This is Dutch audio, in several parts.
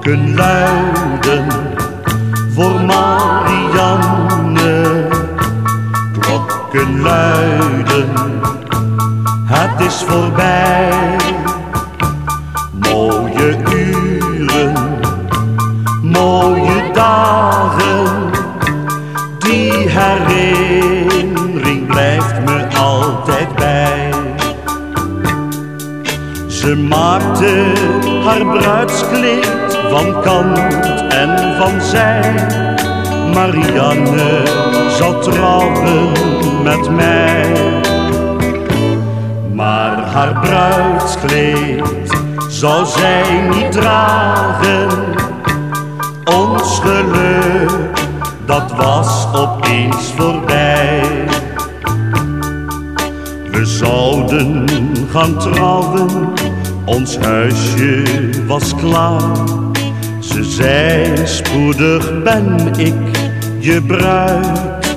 klokken luiden voor Marianne. Klokken luiden, het is voorbij. Mooie uren, mooie dagen, die herinnering blijft me altijd bij. Ze maakte haar bruidskleed van kant en van zij. Marianne zal trouwen met mij. Maar haar bruidskleed zou zij niet dragen. Ons geluk, dat was opeens voorbij. We zouden gaan trouwen, ons huisje was klaar. Ze zei spoedig ben ik je bruid.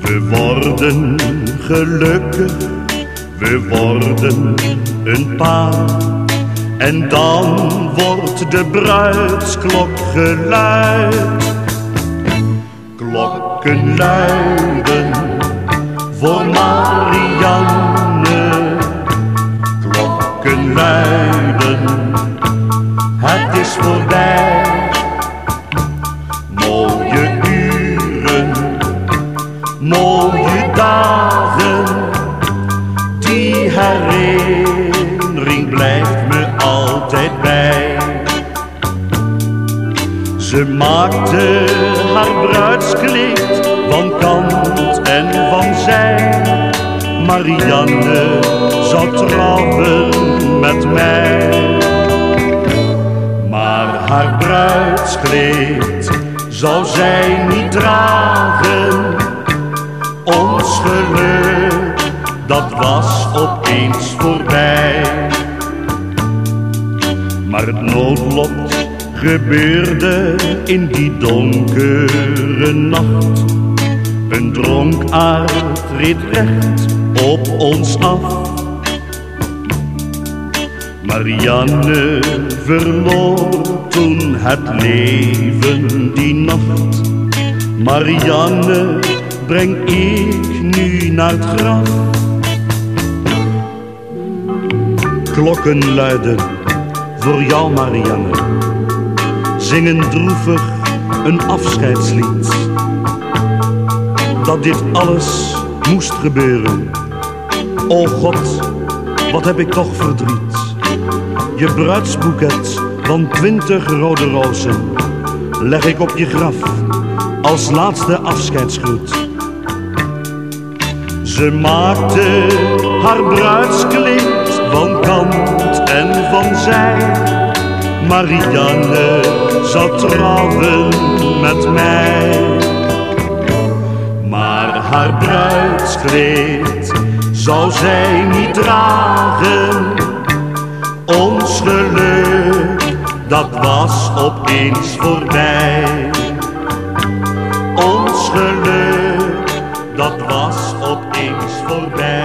We worden gelukkig, we worden een paar. En dan wordt de bruidsklok geluid. Klokken luiden voor Marianne. Die herinnering blijft me altijd bij. Ze maakte haar bruidskleed van kant en van zij. Marianne zou trouwen met mij. Maar haar bruidskleed zou zij niet dragen. Ons geluk, dat was opeens voorbij. Maar het noodlot gebeurde in die donkere nacht. Een dronkaard reed recht op ons af. Marianne verloor toen het leven die nacht. Marianne breng ik nu naar het graf. Klokken luiden voor jou Marianne. Zingen droevig een afscheidslied. Dat dit alles moest gebeuren. O God, wat heb ik toch verdriet. Je bruidsboeket van twintig rode rozen leg ik op je graf als laatste afscheidsgroet. Ze maakte haar bruidskleed van kant en van zij. Marianne zou trouwen met mij. Maar haar bruidskleed zou zij niet dragen. Ons geluk, dat was opeens voorbij. Ons geluk, dat was opeens voorbij.